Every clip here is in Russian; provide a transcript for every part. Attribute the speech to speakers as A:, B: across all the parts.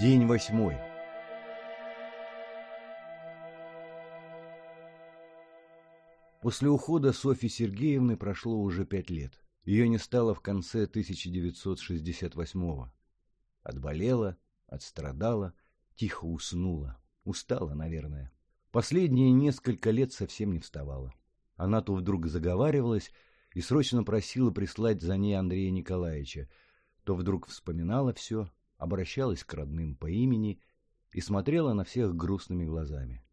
A: День восьмой. После ухода Софьи Сергеевны прошло уже пять лет. Ее не стало в конце 1968-го. Отболела, отстрадала, тихо уснула. Устала, наверное. Последние несколько лет совсем не вставала. Она то вдруг заговаривалась и срочно просила прислать за ней Андрея Николаевича, то вдруг вспоминала все, обращалась к родным по имени и смотрела на всех грустными глазами.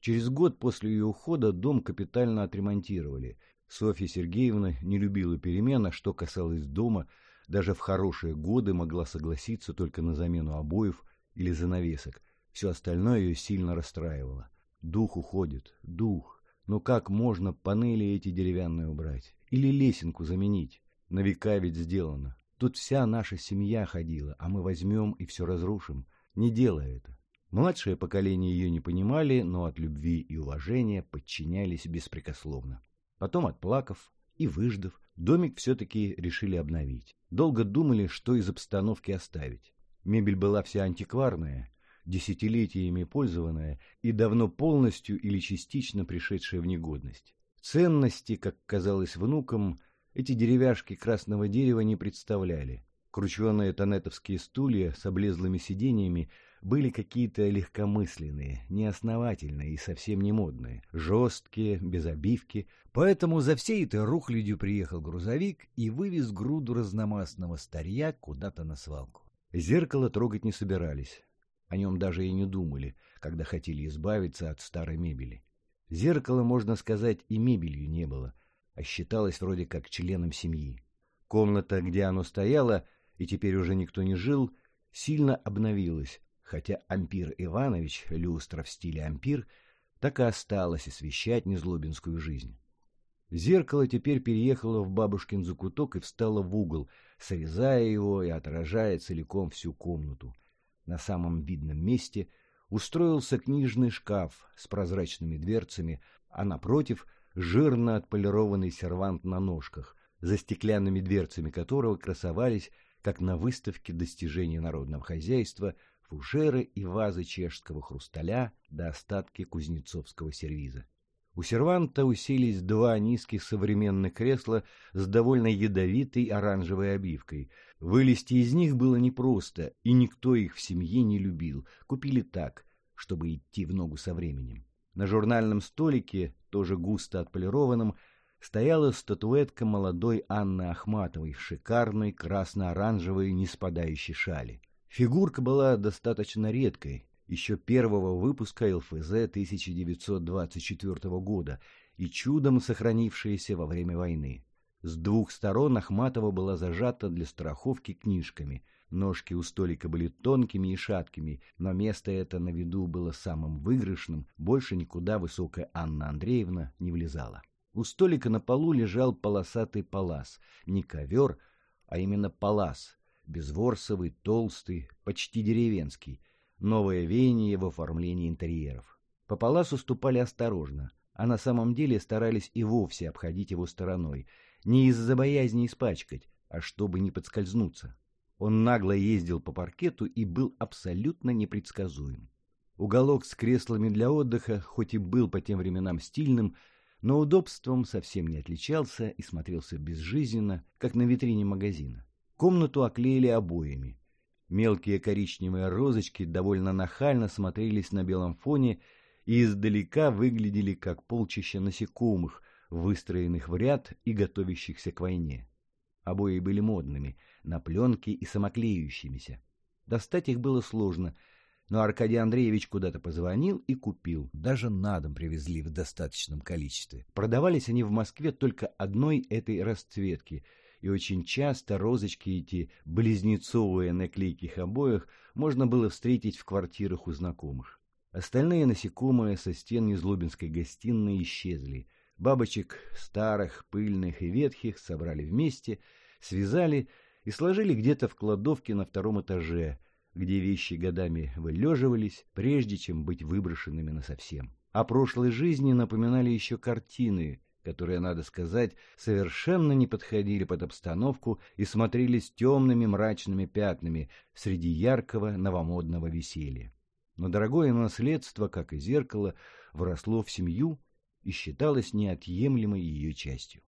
A: Через год после ее ухода дом капитально отремонтировали. Софья Сергеевна не любила перемен, а что касалось дома, даже в хорошие годы могла согласиться только на замену обоев или занавесок. Все остальное ее сильно расстраивало. Дух уходит, дух. Но как можно панели эти деревянные убрать? Или лесенку заменить? На века ведь сделано. Тут вся наша семья ходила, а мы возьмем и все разрушим. Не делай это. Младшее поколение ее не понимали, но от любви и уважения подчинялись беспрекословно. Потом, отплакав и выждав, домик все-таки решили обновить. Долго думали, что из обстановки оставить. Мебель была вся антикварная, десятилетиями пользованная и давно полностью или частично пришедшая в негодность. Ценности, как казалось внукам, эти деревяшки красного дерева не представляли. Крученые тонетовские стулья с облезлыми сиденьями были какие-то легкомысленные, неосновательные и совсем не модные, жесткие, без обивки. Поэтому за всей этой рухлядью приехал грузовик и вывез груду разномастного старья куда-то на свалку. Зеркало трогать не собирались. О нем даже и не думали, когда хотели избавиться от старой мебели. Зеркала, можно сказать, и мебелью не было, а считалось вроде как членом семьи. Комната, где оно стояло, и теперь уже никто не жил, сильно обновилась, хотя Ампир Иванович, люстра в стиле ампир, так и осталась освещать незлобинскую жизнь. Зеркало теперь переехало в бабушкин закуток и встало в угол, срезая его и отражая целиком всю комнату. На самом видном месте устроился книжный шкаф с прозрачными дверцами, а напротив — жирно отполированный сервант на ножках, за стеклянными дверцами которого красовались, как на выставке достижений народного хозяйства, фужеры и вазы чешского хрусталя до остатки кузнецовского сервиза. У серванта уселись два низких современных кресла с довольно ядовитой оранжевой обивкой. Вылезти из них было непросто, и никто их в семье не любил. Купили так, чтобы идти в ногу со временем. На журнальном столике, тоже густо отполированном, стояла статуэтка молодой Анны Ахматовой в шикарной красно-оранжевой неспадающей шали. Фигурка была достаточно редкой, еще первого выпуска ЛФЗ 1924 года и чудом сохранившаяся во время войны. С двух сторон Ахматова была зажата для страховки книжками. Ножки у столика были тонкими и шаткими, но место это на виду было самым выигрышным, больше никуда высокая Анна Андреевна не влезала. У столика на полу лежал полосатый палас, не ковер, а именно палас, безворсовый, толстый, почти деревенский, новое веяние в оформлении интерьеров. По паласу ступали осторожно, а на самом деле старались и вовсе обходить его стороной, не из-за боязни испачкать, а чтобы не подскользнуться. Он нагло ездил по паркету и был абсолютно непредсказуем. Уголок с креслами для отдыха, хоть и был по тем временам стильным, но удобством совсем не отличался и смотрелся безжизненно, как на витрине магазина. Комнату оклеили обоями. Мелкие коричневые розочки довольно нахально смотрелись на белом фоне и издалека выглядели как полчища насекомых, выстроенных в ряд и готовящихся к войне. Обои были модными, на пленке и самоклеющимися. Достать их было сложно, но Аркадий Андреевич куда-то позвонил и купил. Даже на дом привезли в достаточном количестве. Продавались они в Москве только одной этой расцветки — и очень часто розочки эти, близнецовые на клейких обоях, можно было встретить в квартирах у знакомых. Остальные насекомые со стен Незлобинской гостиной исчезли. Бабочек старых, пыльных и ветхих собрали вместе, связали и сложили где-то в кладовке на втором этаже, где вещи годами вылеживались, прежде чем быть выброшенными насовсем. О прошлой жизни напоминали еще картины, которые, надо сказать, совершенно не подходили под обстановку и смотрелись темными мрачными пятнами среди яркого новомодного веселья. Но дорогое наследство, как и зеркало, вросло в семью и считалось неотъемлемой ее частью.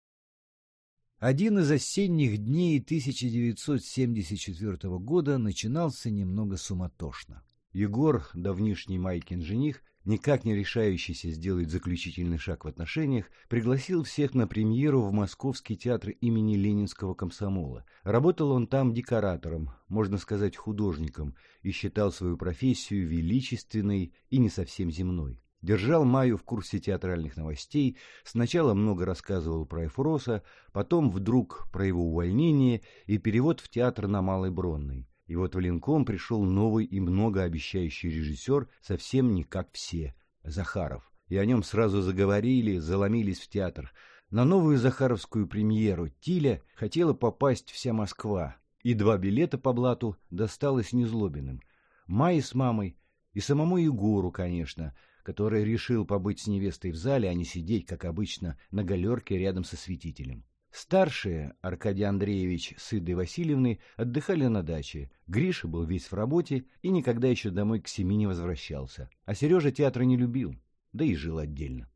A: Один из осенних дней 1974 года начинался немного суматошно. Егор, давнишний Майкин жених, никак не решающийся сделать заключительный шаг в отношениях, пригласил всех на премьеру в Московский театр имени Ленинского комсомола. Работал он там декоратором, можно сказать художником, и считал свою профессию величественной и не совсем земной. Держал Майю в курсе театральных новостей, сначала много рассказывал про Эфроса, потом вдруг про его увольнение и перевод в театр на Малой Бронной. И вот в Ленком пришел новый и многообещающий режиссер, совсем не как все, Захаров. И о нем сразу заговорили, заломились в театр. На новую захаровскую премьеру «Тиля» хотела попасть вся Москва, и два билета по блату досталось Незлобиным. Майе с мамой и самому Егору, конечно, который решил побыть с невестой в зале, а не сидеть, как обычно, на галерке рядом со святителем. Старшие, Аркадий Андреевич с Идой Васильевной, отдыхали на даче. Гриша был весь в работе и никогда еще домой к семи не возвращался. А Сережа театра не любил, да и жил отдельно.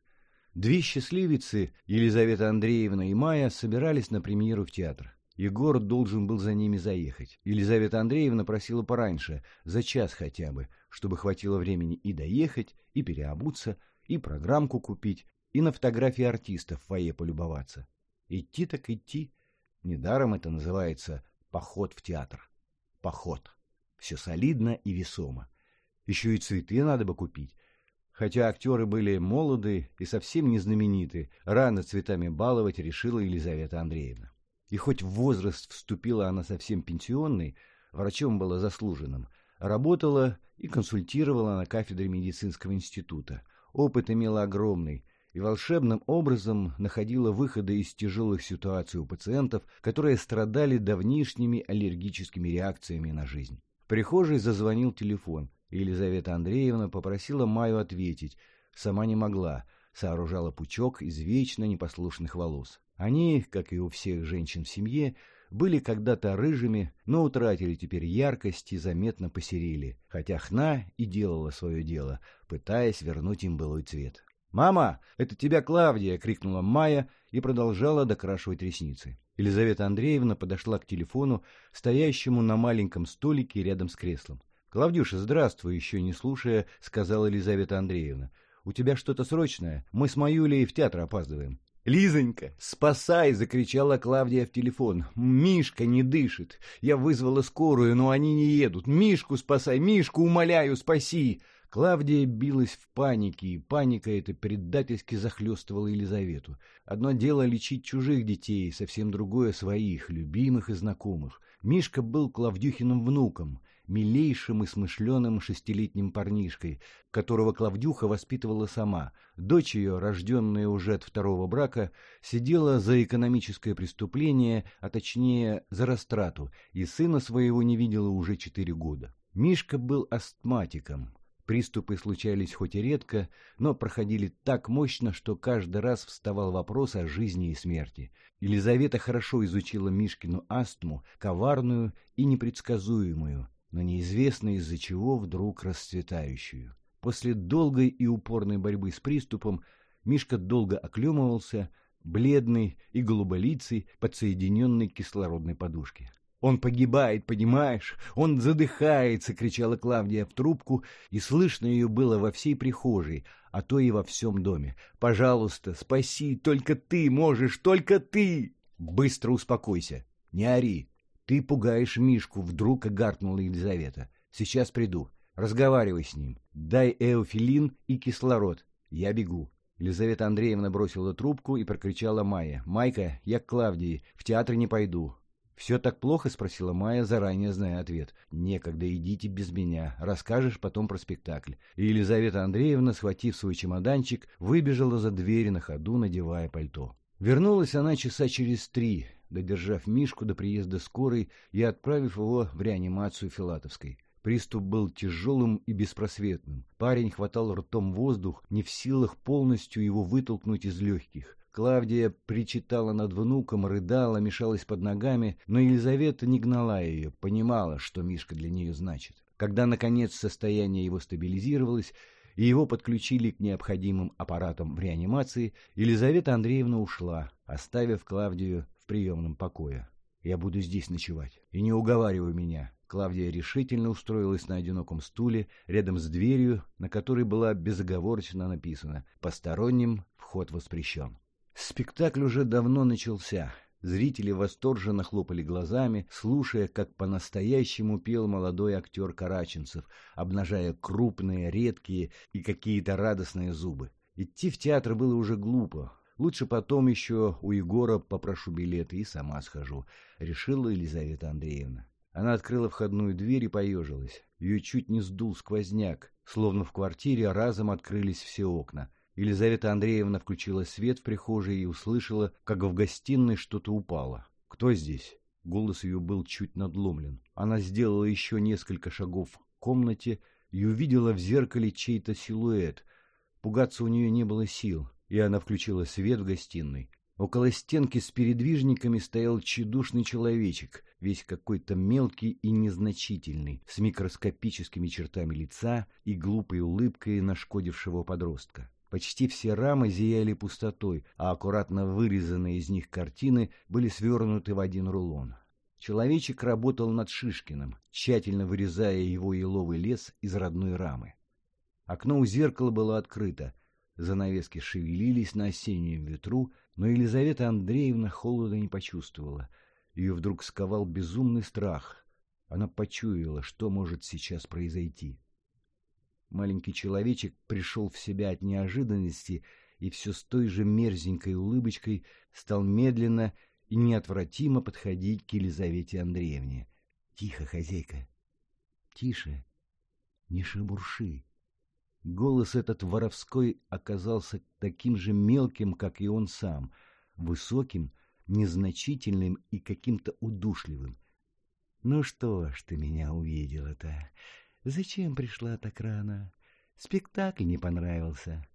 A: Две счастливицы, Елизавета Андреевна и Майя, собирались на премьеру в театр. Егор должен был за ними заехать. Елизавета Андреевна просила пораньше, за час хотя бы, чтобы хватило времени и доехать, и переобуться, и программку купить, и на фотографии артистов в фойе полюбоваться. Идти так идти. Недаром это называется поход в театр. Поход. Все солидно и весомо. Еще и цветы надо бы купить. Хотя актеры были молоды и совсем не знамениты, рано цветами баловать решила Елизавета Андреевна. И хоть в возраст вступила она совсем пенсионной, врачом была заслуженным, работала и консультировала на кафедре медицинского института. Опыт имела огромный – и волшебным образом находила выходы из тяжелых ситуаций у пациентов, которые страдали давнишними аллергическими реакциями на жизнь. В прихожей зазвонил телефон, Елизавета Андреевна попросила Маю ответить. Сама не могла, сооружала пучок из вечно непослушных волос. Они, как и у всех женщин в семье, были когда-то рыжими, но утратили теперь яркость и заметно посерели, хотя хна и делала свое дело, пытаясь вернуть им былой цвет. «Мама, это тебя Клавдия!» — крикнула Майя и продолжала докрашивать ресницы. Елизавета Андреевна подошла к телефону, стоящему на маленьком столике рядом с креслом. «Клавдюша, здравствуй!» — еще не слушая, сказала Елизавета Андреевна. «У тебя что-то срочное? Мы с Маюлей в театр опаздываем». «Лизонька, спасай!» — закричала Клавдия в телефон. «Мишка не дышит. Я вызвала скорую, но они не едут. Мишку спасай! Мишку, умоляю, спаси!» Клавдия билась в панике, и паника эта предательски захлестывала Елизавету. Одно дело лечить чужих детей, совсем другое — своих, любимых и знакомых. Мишка был Клавдюхиным внуком, милейшим и смышленым шестилетним парнишкой, которого Клавдюха воспитывала сама. Дочь ее, рожденная уже от второго брака, сидела за экономическое преступление, а точнее за растрату, и сына своего не видела уже четыре года. Мишка был астматиком, Приступы случались хоть и редко, но проходили так мощно, что каждый раз вставал вопрос о жизни и смерти. Елизавета хорошо изучила Мишкину астму, коварную и непредсказуемую, но неизвестно из-за чего вдруг расцветающую. После долгой и упорной борьбы с приступом Мишка долго оклемывался, бледный и голуболицый, подсоединенный к кислородной подушке. «Он погибает, понимаешь? Он задыхается!» — кричала Клавдия в трубку, и слышно ее было во всей прихожей, а то и во всем доме. «Пожалуйста, спаси! Только ты можешь! Только ты!» «Быстро успокойся! Не ори! Ты пугаешь Мишку!» — вдруг гаркнула Елизавета. «Сейчас приду. Разговаривай с ним. Дай эофилин и кислород. Я бегу». Елизавета Андреевна бросила трубку и прокричала Майя. «Майка, я к Клавдии. В театр не пойду. «Все так плохо?» — спросила Майя, заранее зная ответ. «Некогда, идите без меня. Расскажешь потом про спектакль». И Елизавета Андреевна, схватив свой чемоданчик, выбежала за дверь на ходу, надевая пальто. Вернулась она часа через три, додержав Мишку до приезда скорой и отправив его в реанимацию Филатовской. Приступ был тяжелым и беспросветным. Парень хватал ртом воздух, не в силах полностью его вытолкнуть из легких. Клавдия причитала над внуком, рыдала, мешалась под ногами, но Елизавета не гнала ее, понимала, что Мишка для нее значит. Когда, наконец, состояние его стабилизировалось, и его подключили к необходимым аппаратам в реанимации, Елизавета Андреевна ушла, оставив Клавдию в приемном покое. «Я буду здесь ночевать. И не уговаривай меня». Клавдия решительно устроилась на одиноком стуле рядом с дверью, на которой была безоговорочно написано «Посторонним вход воспрещен». Спектакль уже давно начался. Зрители восторженно хлопали глазами, слушая, как по-настоящему пел молодой актер Караченцев, обнажая крупные, редкие и какие-то радостные зубы. Идти в театр было уже глупо. Лучше потом еще у Егора попрошу билеты и сама схожу, решила Елизавета Андреевна. Она открыла входную дверь и поежилась. Ее чуть не сдул сквозняк, словно в квартире разом открылись все окна. Елизавета Андреевна включила свет в прихожей и услышала, как в гостиной что-то упало. «Кто здесь?» Голос ее был чуть надломлен. Она сделала еще несколько шагов в комнате и увидела в зеркале чей-то силуэт. Пугаться у нее не было сил, и она включила свет в гостиной. Около стенки с передвижниками стоял тщедушный человечек, весь какой-то мелкий и незначительный, с микроскопическими чертами лица и глупой улыбкой нашкодившего подростка. Почти все рамы зияли пустотой, а аккуратно вырезанные из них картины были свернуты в один рулон. Человечек работал над Шишкиным, тщательно вырезая его еловый лес из родной рамы. Окно у зеркала было открыто, занавески шевелились на осеннем ветру, но Елизавета Андреевна холода не почувствовала. Ее вдруг сковал безумный страх. Она почуяла, что может сейчас произойти. Маленький человечек пришел в себя от неожиданности и все с той же мерзенькой улыбочкой стал медленно и неотвратимо подходить к Елизавете Андреевне. — Тихо, хозяйка. — Тише. Не шебурши. Голос этот воровской оказался таким же мелким, как и он сам, высоким, незначительным и каким-то удушливым. — Ну что ж ты меня увидела-то? Зачем пришла так рано? Спектакль не понравился.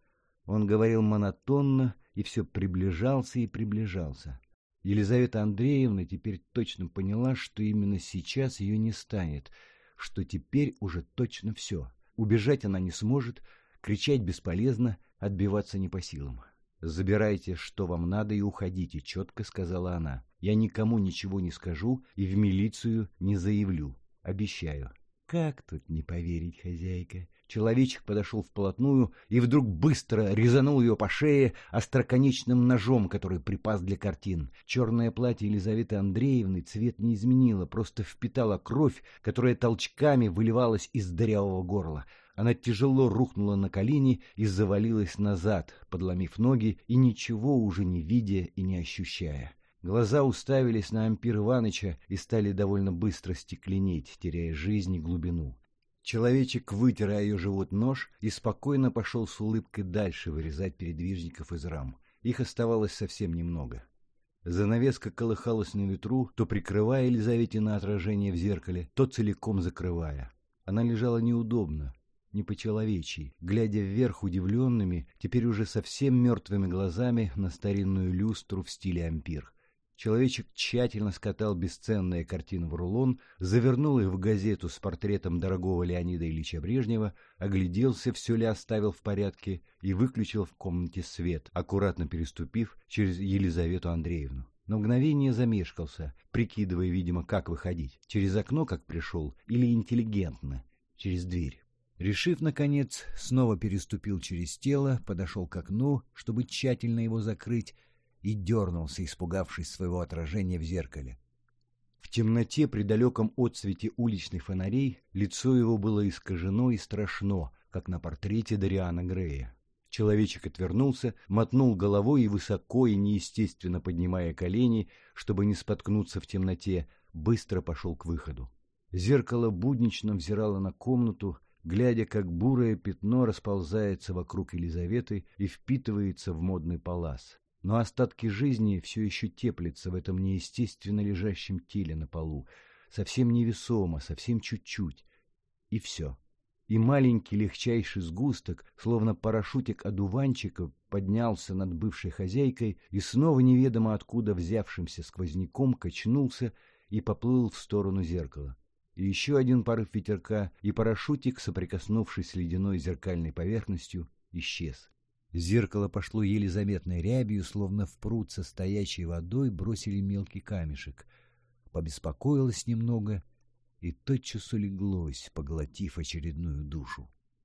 A: Он говорил монотонно и все приближался и приближался. Елизавета Андреевна теперь точно поняла, что именно сейчас ее не станет, что теперь уже точно все. Убежать она не сможет, кричать бесполезно, отбиваться не по силам. «Забирайте, что вам надо, и уходите», — четко сказала она. «Я никому ничего не скажу и в милицию не заявлю. Обещаю». Как тут не поверить, хозяйка? Человечек подошел вплотную и вдруг быстро резанул ее по шее остроконечным ножом, который припас для картин. Черное платье Елизаветы Андреевны цвет не изменило, просто впитала кровь, которая толчками выливалась из дырявого горла. Она тяжело рухнула на колени и завалилась назад, подломив ноги и ничего уже не видя и не ощущая. Глаза уставились на Ампир Иваныча и стали довольно быстро стекленеть, теряя жизнь и глубину. Человечек вытер о ее живот нож и спокойно пошел с улыбкой дальше вырезать передвижников из рам. Их оставалось совсем немного. Занавеска колыхалась на ветру, то прикрывая Елизавете на отражение в зеркале, то целиком закрывая. Она лежала неудобно, не по-человечьи, глядя вверх удивленными, теперь уже совсем мертвыми глазами на старинную люстру в стиле ампир. Человечек тщательно скатал бесценные картины в рулон, завернул их в газету с портретом дорогого Леонида Ильича Брежнева, огляделся, все ли оставил в порядке, и выключил в комнате свет, аккуратно переступив через Елизавету Андреевну. На мгновение замешкался, прикидывая, видимо, как выходить. Через окно, как пришел, или интеллигентно, через дверь. Решив, наконец, снова переступил через тело, подошел к окну, чтобы тщательно его закрыть, и дернулся, испугавшись своего отражения в зеркале. В темноте при далеком отсвете уличных фонарей лицо его было искажено и страшно, как на портрете Дариана Грея. Человечек отвернулся, мотнул головой и высоко и неестественно поднимая колени, чтобы не споткнуться в темноте, быстро пошел к выходу. Зеркало буднично взирало на комнату, глядя, как бурое пятно расползается вокруг Елизаветы и впитывается в модный палас но остатки жизни все еще теплятся в этом неестественно лежащем теле на полу, совсем невесомо, совсем чуть-чуть. И все. И маленький легчайший сгусток, словно парашютик одуванчика, поднялся над бывшей хозяйкой и снова неведомо откуда взявшимся сквозняком качнулся и поплыл в сторону зеркала. И еще один порыв ветерка, и парашютик, соприкоснувшись с ледяной зеркальной поверхностью, исчез. Зеркало пошло еле заметной рябью, словно в пруд со стоячей водой бросили мелкий камешек. Побеспокоилось немного и тотчас улеглось, поглотив очередную душу.